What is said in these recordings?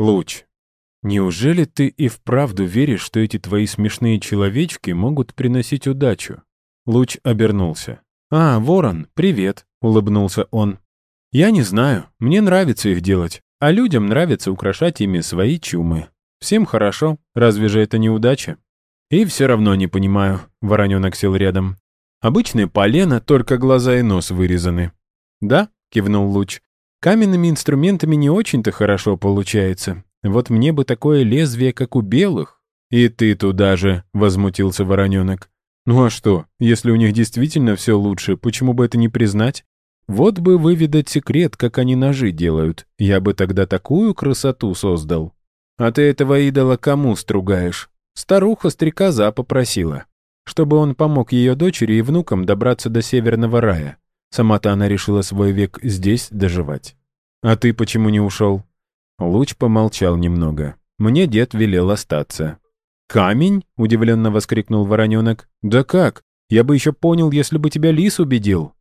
Луч, неужели ты и вправду веришь, что эти твои смешные человечки могут приносить удачу? Луч обернулся. «А, ворон, привет», — улыбнулся он. «Я не знаю, мне нравится их делать, а людям нравится украшать ими свои чумы. Всем хорошо, разве же это не удача?» «И все равно не понимаю», — вороненок сел рядом. «Обычные полено, только глаза и нос вырезаны». «Да», — кивнул Луч, — «каменными инструментами не очень-то хорошо получается. Вот мне бы такое лезвие, как у белых». «И ты туда же», — возмутился вороненок. «Ну а что, если у них действительно все лучше, почему бы это не признать? Вот бы выведать секрет, как они ножи делают. Я бы тогда такую красоту создал. А ты этого идола кому стругаешь? Старуха-стрекоза попросила, чтобы он помог ее дочери и внукам добраться до Северного рая. Сама-то она решила свой век здесь доживать. А ты почему не ушел? Луч помолчал немного. Мне дед велел остаться. «Камень?» — удивленно воскликнул вороненок. «Да как? Я бы еще понял, если бы тебя лис убедил».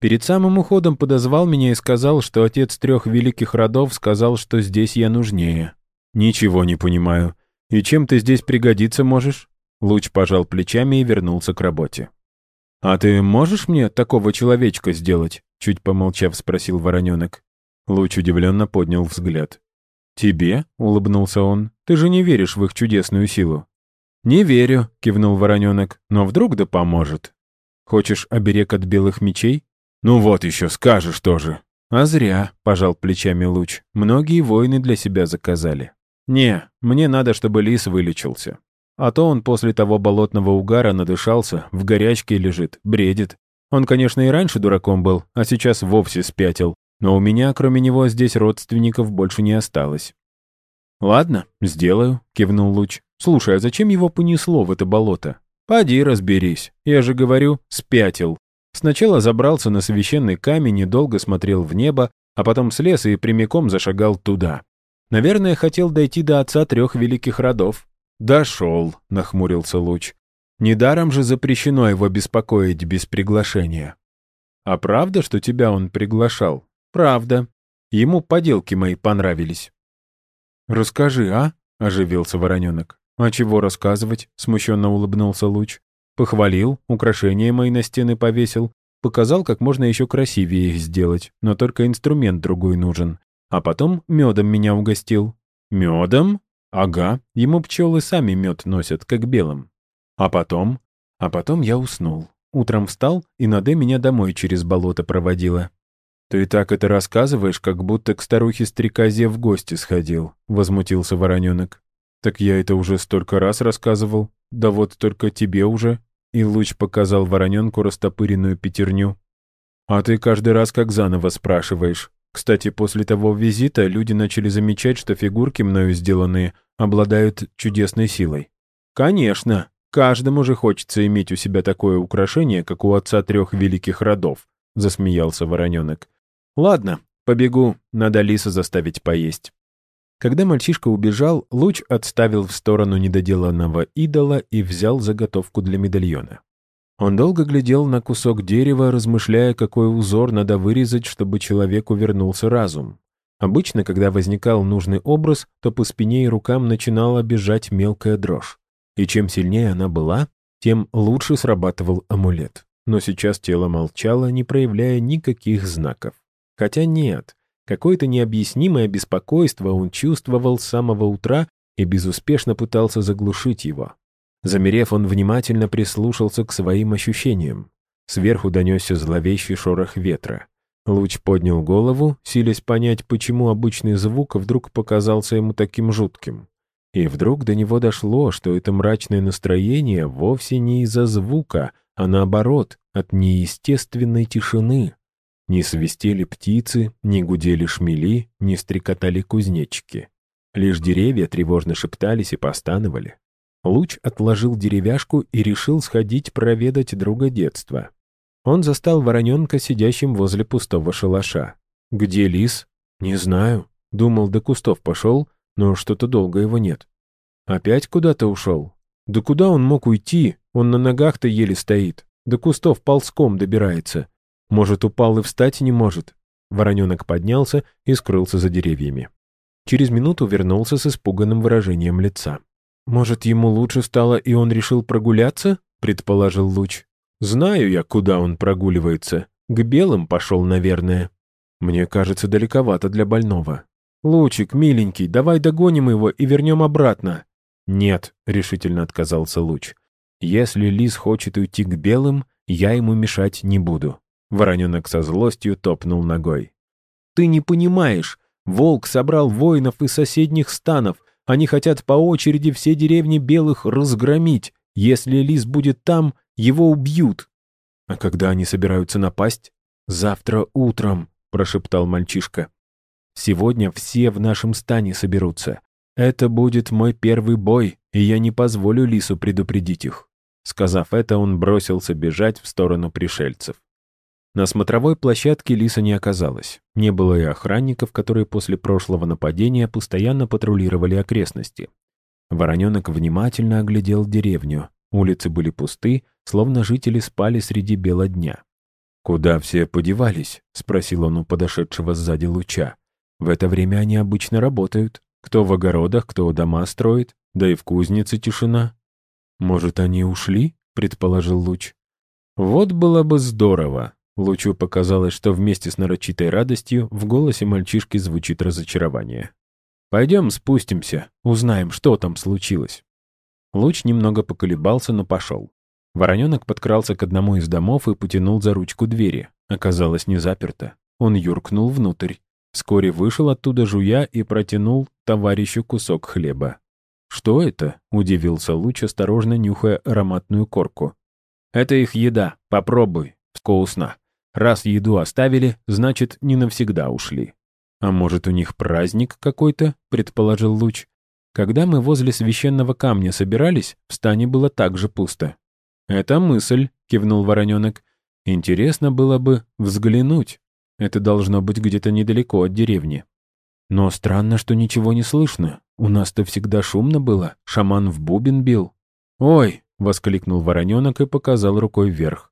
Перед самым уходом подозвал меня и сказал, что отец трех великих родов сказал, что здесь я нужнее. «Ничего не понимаю. И чем ты здесь пригодиться можешь?» Луч пожал плечами и вернулся к работе. «А ты можешь мне такого человечка сделать?» Чуть помолчав, спросил вороненок. Луч удивленно поднял взгляд. «Тебе?» — улыбнулся он. «Ты же не веришь в их чудесную силу». «Не верю», — кивнул вороненок. «Но вдруг да поможет. Хочешь оберег от белых мечей?» «Ну вот еще, скажешь тоже». «А зря», — пожал плечами луч. «Многие воины для себя заказали». «Не, мне надо, чтобы лис вылечился. А то он после того болотного угара надышался, в горячке лежит, бредит. Он, конечно, и раньше дураком был, а сейчас вовсе спятил. Но у меня, кроме него, здесь родственников больше не осталось. «Ладно, сделаю», — кивнул Луч. «Слушай, а зачем его понесло в это болото? Поди разберись. Я же говорю, спятил. Сначала забрался на священный камень и долго смотрел в небо, а потом слез и прямиком зашагал туда. Наверное, хотел дойти до отца трех великих родов. «Дошел», — нахмурился Луч. «Недаром же запрещено его беспокоить без приглашения». «А правда, что тебя он приглашал?» «Правда. Ему поделки мои понравились». «Расскажи, а?» — оживился Вороненок. «А чего рассказывать?» — смущенно улыбнулся Луч. «Похвалил, украшения мои на стены повесил, показал, как можно еще красивее их сделать, но только инструмент другой нужен. А потом медом меня угостил. Медом? Ага, ему пчелы сами мед носят, как белым. А потом? А потом я уснул. Утром встал, и Наде меня домой через болото проводила. «Ты так это рассказываешь, как будто к старухе-стрекозе в гости сходил», — возмутился Вороненок. «Так я это уже столько раз рассказывал. Да вот только тебе уже». И луч показал Вороненку растопыренную пятерню. «А ты каждый раз как заново спрашиваешь. Кстати, после того визита люди начали замечать, что фигурки, мною сделанные, обладают чудесной силой. Конечно, каждому же хочется иметь у себя такое украшение, как у отца трех великих родов, засмеялся вороненок. Ладно, побегу, надо лиса заставить поесть. Когда мальчишка убежал, луч отставил в сторону недоделанного идола и взял заготовку для медальона. Он долго глядел на кусок дерева, размышляя, какой узор надо вырезать, чтобы человеку вернулся разум. Обычно, когда возникал нужный образ, то по спине и рукам начинала бежать мелкая дрожь. И чем сильнее она была, тем лучше срабатывал амулет. Но сейчас тело молчало, не проявляя никаких знаков. Хотя нет, какое-то необъяснимое беспокойство он чувствовал с самого утра и безуспешно пытался заглушить его. Замерев, он внимательно прислушался к своим ощущениям. Сверху донесся зловещий шорох ветра. Луч поднял голову, силясь понять, почему обычный звук вдруг показался ему таким жутким. И вдруг до него дошло, что это мрачное настроение вовсе не из-за звука, а наоборот, от неестественной тишины. Не свистели птицы, не гудели шмели, не стрекотали кузнечики. Лишь деревья тревожно шептались и постановали. Луч отложил деревяшку и решил сходить проведать друга детства. Он застал вороненка, сидящим возле пустого шалаша. «Где лис?» «Не знаю». Думал, до кустов пошел, но что-то долго его нет. «Опять куда-то ушел?» «Да куда он мог уйти? Он на ногах-то еле стоит. До кустов ползком добирается. Может, упал и встать не может?» Вороненок поднялся и скрылся за деревьями. Через минуту вернулся с испуганным выражением лица. «Может, ему лучше стало, и он решил прогуляться?» — предположил Луч. «Знаю я, куда он прогуливается. К белым пошел, наверное. Мне кажется, далековато для больного. Лучик, миленький, давай догоним его и вернем обратно». «Нет», — решительно отказался Луч. «Если лис хочет уйти к белым, я ему мешать не буду». Вороненок со злостью топнул ногой. «Ты не понимаешь. Волк собрал воинов из соседних станов. Они хотят по очереди все деревни белых разгромить. Если лис будет там, его убьют». «А когда они собираются напасть?» «Завтра утром», — прошептал мальчишка. «Сегодня все в нашем стане соберутся. Это будет мой первый бой, и я не позволю лису предупредить их». Сказав это, он бросился бежать в сторону пришельцев. На смотровой площадке Лиса не оказалось. Не было и охранников, которые после прошлого нападения постоянно патрулировали окрестности. Вороненок внимательно оглядел деревню. Улицы были пусты, словно жители спали среди бела дня. «Куда все подевались?» — спросил он у подошедшего сзади луча. «В это время они обычно работают. Кто в огородах, кто дома строит, да и в кузнице тишина». «Может, они ушли?» — предположил луч. «Вот было бы здорово», Лучу показалось, что вместе с нарочитой радостью в голосе мальчишки звучит разочарование. «Пойдем спустимся, узнаем, что там случилось». Луч немного поколебался, но пошел. Вороненок подкрался к одному из домов и потянул за ручку двери. Оказалось, не заперто. Он юркнул внутрь. Вскоре вышел оттуда жуя и протянул товарищу кусок хлеба. «Что это?» — удивился Луч, осторожно нюхая ароматную корку. «Это их еда. Попробуй. Вкусно. Раз еду оставили, значит, не навсегда ушли. А может, у них праздник какой-то, предположил Луч. Когда мы возле священного камня собирались, в стане было так же пусто. «Это мысль», — кивнул Вороненок. «Интересно было бы взглянуть. Это должно быть где-то недалеко от деревни». «Но странно, что ничего не слышно. У нас-то всегда шумно было. Шаман в бубен бил». «Ой!» — воскликнул Вороненок и показал рукой вверх.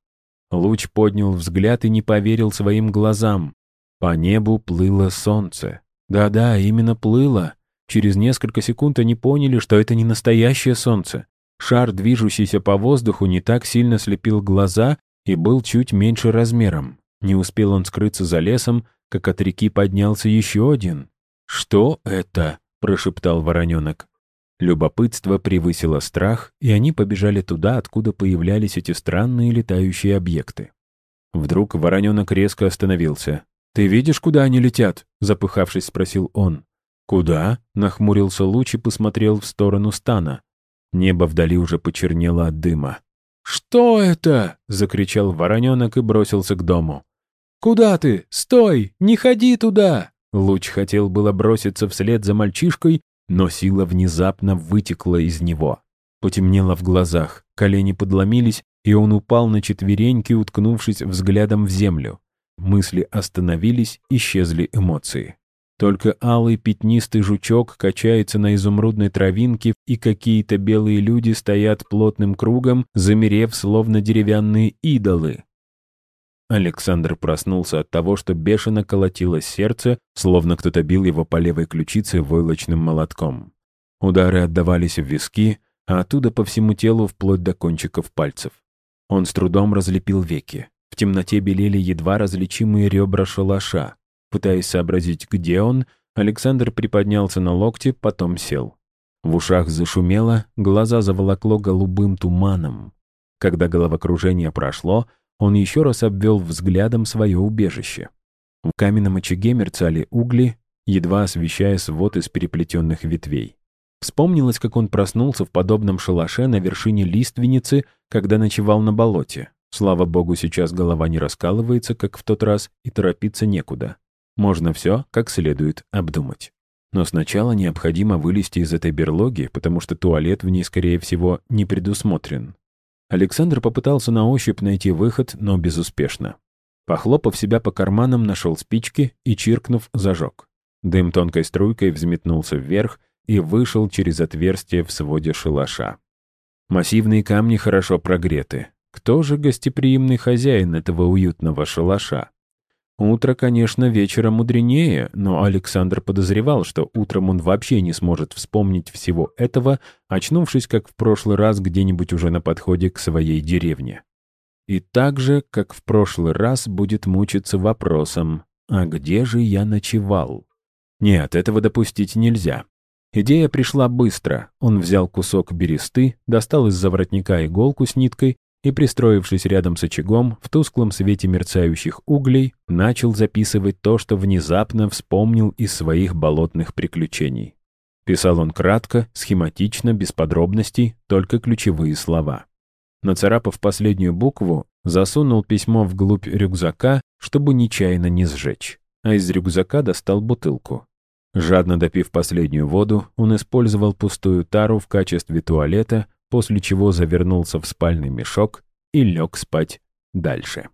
Луч поднял взгляд и не поверил своим глазам. По небу плыло солнце. Да-да, именно плыло. Через несколько секунд они поняли, что это не настоящее солнце. Шар, движущийся по воздуху, не так сильно слепил глаза и был чуть меньше размером. Не успел он скрыться за лесом, как от реки поднялся еще один. «Что это?» — прошептал вороненок. Любопытство превысило страх, и они побежали туда, откуда появлялись эти странные летающие объекты. Вдруг вороненок резко остановился. «Ты видишь, куда они летят?» — запыхавшись, спросил он. «Куда?» — нахмурился луч и посмотрел в сторону стана. Небо вдали уже почернело от дыма. «Что это?» — закричал вороненок и бросился к дому. «Куда ты? Стой! Не ходи туда!» Луч хотел было броситься вслед за мальчишкой, но сила внезапно вытекла из него. Потемнело в глазах, колени подломились, и он упал на четвереньки, уткнувшись взглядом в землю. Мысли остановились, исчезли эмоции. Только алый пятнистый жучок качается на изумрудной травинке, и какие-то белые люди стоят плотным кругом, замерев, словно деревянные идолы. Александр проснулся от того, что бешено колотилось сердце, словно кто-то бил его по левой ключице войлочным молотком. Удары отдавались в виски, а оттуда по всему телу вплоть до кончиков пальцев. Он с трудом разлепил веки. В темноте белели едва различимые ребра шалаша. Пытаясь сообразить, где он, Александр приподнялся на локте, потом сел. В ушах зашумело, глаза заволокло голубым туманом. Когда головокружение прошло, он еще раз обвел взглядом свое убежище. В каменном очаге мерцали угли, едва освещая свод из переплетенных ветвей. Вспомнилось, как он проснулся в подобном шалаше на вершине лиственницы, когда ночевал на болоте. Слава богу, сейчас голова не раскалывается, как в тот раз, и торопиться некуда. Можно все как следует обдумать. Но сначала необходимо вылезти из этой берлоги, потому что туалет в ней, скорее всего, не предусмотрен. Александр попытался на ощупь найти выход, но безуспешно. Похлопав себя по карманам, нашел спички и, чиркнув, зажег. Дым тонкой струйкой взметнулся вверх и вышел через отверстие в своде шалаша. Массивные камни хорошо прогреты. Кто же гостеприимный хозяин этого уютного шалаша? Утро, конечно, вечера мудренее, но Александр подозревал, что утром он вообще не сможет вспомнить всего этого, очнувшись, как в прошлый раз, где-нибудь уже на подходе к своей деревне. И так же, как в прошлый раз, будет мучиться вопросом «А где же я ночевал?» Нет, этого допустить нельзя. Идея пришла быстро. Он взял кусок бересты, достал из-за воротника иголку с ниткой и, пристроившись рядом с очагом, в тусклом свете мерцающих углей, начал записывать то, что внезапно вспомнил из своих болотных приключений. Писал он кратко, схематично, без подробностей, только ключевые слова. Нацарапав последнюю букву, засунул письмо вглубь рюкзака, чтобы нечаянно не сжечь, а из рюкзака достал бутылку. Жадно допив последнюю воду, он использовал пустую тару в качестве туалета, после чего завернулся в спальный мешок и лег спать дальше.